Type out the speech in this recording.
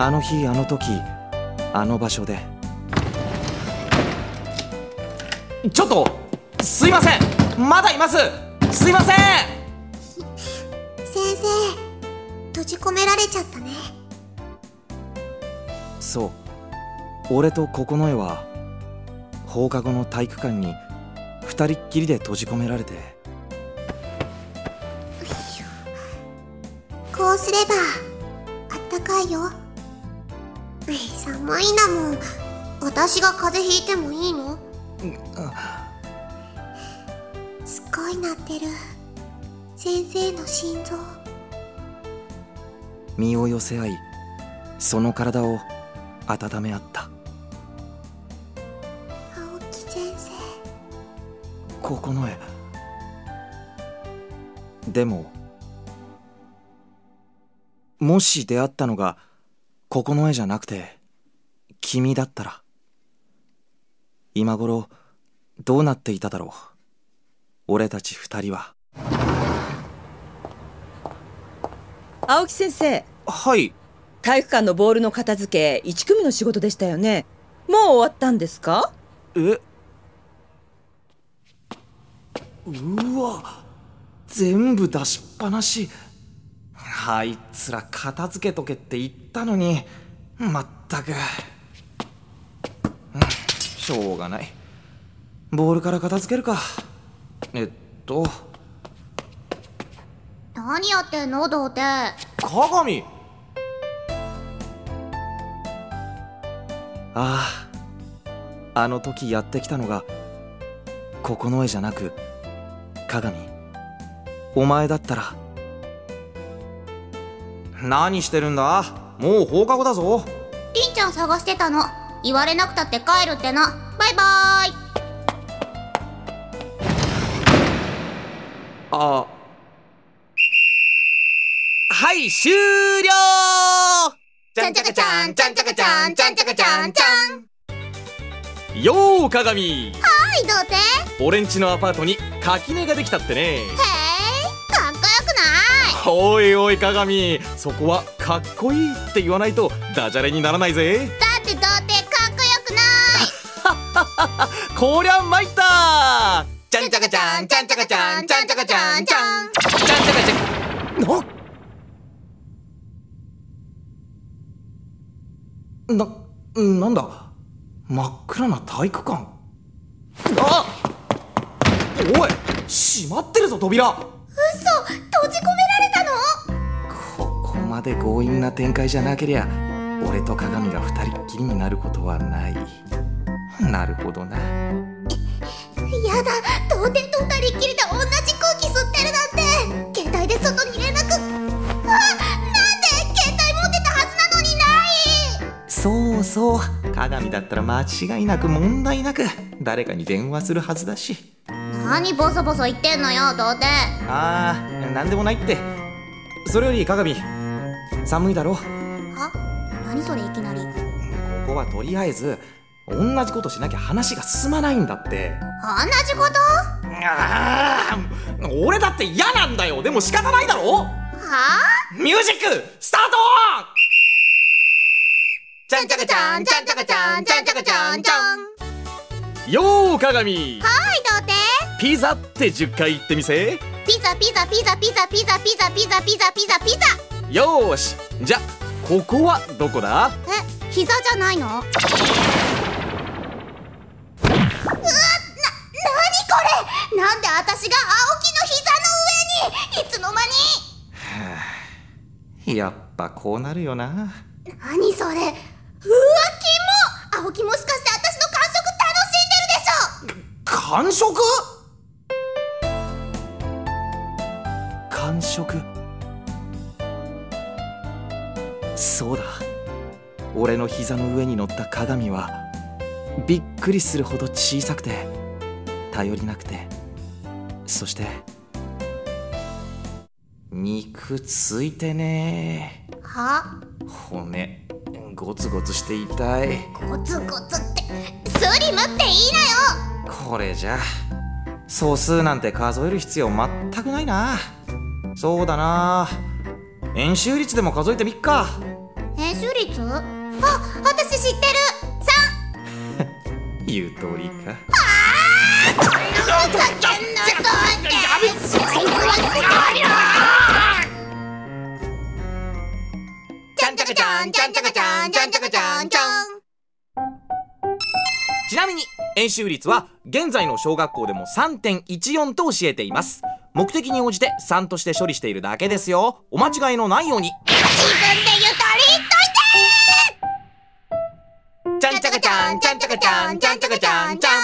あの日あの時あの場所で。ちょっとすいません。まだいます。すいません。先生閉じ込められちゃったね。そう。俺と九重は放課後の体育館に二人っきりで閉じ込められて。こうすればあったかいよ寒いんだもん私が風邪ひいてもいいの？すっごい鳴ってる。先生の心臓。身を寄せ合いその体を温め合った。青木先生。九重でももし出会ったのが九重じゃなくて君だったら。今頃どうなっていただろう。俺たち二人は。青木先生。はい。体育館のボールの片付け1組の仕事でしたよね。もう終わったんですか？え？うわ。全部出しっぱなしあいつら片付けとけって言ったのにまったく、うん、しょうがない。ボールから片付けるか。えっと。何やってんの童貞。鏡。あああの時やってきたのが九重じゃなく鏡。お前だったら何してるんだ？もう放課後だぞ。りんちゃん探してたの。言われなくたって帰るってな。バイバーイ。あ。はい終了。ちゃんちゃかちゃんちゃんちゃかちゃんちゃんちゃかちゃんちゃん。よー鏡はい童貞俺んちのアパートに垣根ができたってね。へえおいおい鏡。そこはかっこいいって言わないとダジャレにならないぜ。だって童貞かっこよくない。こりゃ参った。ちゃんちゃかちゃんちゃんちゃかちゃんちゃんちゃかちゃんちゃんちゃんちゃかちゃなななんだ？真っ暗な体育館。あおい閉まってるぞ扉。嘘！閉じ込められまで強引な展開じゃなけりゃ俺と鏡が二人っきりになることはない。なるほどな。やだ童貞と二人っきりで同じ空気吸ってるなんて。携帯で外に連絡。あなんで携帯持ってたはずなのにない。そうそう。鏡だったら間違いなく問題なく誰かに電話するはずだし。何ボソボソ言ってんのよ童貞ああなんでもないって。それより鏡寒いだろこは？何それいきなり。こはとりあえず同じことしなきゃ話が進まないんだって。同じこと？ああ俺だって嫌なんだよ。でも仕方ないだろ？は？ミュージックスタート！ちゃんちゃかちゃんちゃんちゃかちゃんちゃんちゃかちゃんちゃん。よー鏡はい童貞。ピザって10回言ってみせ。ピザピザピザピザピザピザピザピザピザピザよーし。じゃここはどこだ？え膝じゃないの？うわな、なにこれ？なんで私が青木の膝の上に？いつの間に？やっぱこうなるよな。何それ？うわキモ。青木もしかして私の感触楽しんでるでしょ？完食完食そうだ。俺の膝の上に乗った鏡はびっくりするほど小さくて頼りなくて。そして肉ついてね。は？骨ゴツゴツして痛い。ゴツゴツってスリムっていいなよ！これじゃ素数なんて数える必要全くないな。そうだな円周率でも数えてみっか。円周率？あ私知ってる。言う通りか。ちなみに円周率は現在の小学校でも3.14と教えて。います目的に応じて3として処理しているだけですよ。お間違いのないように。自分でゆとりっといて。ちゃんちゃかちゃんちゃんちゃかちゃんちゃんちゃかちゃんちゃん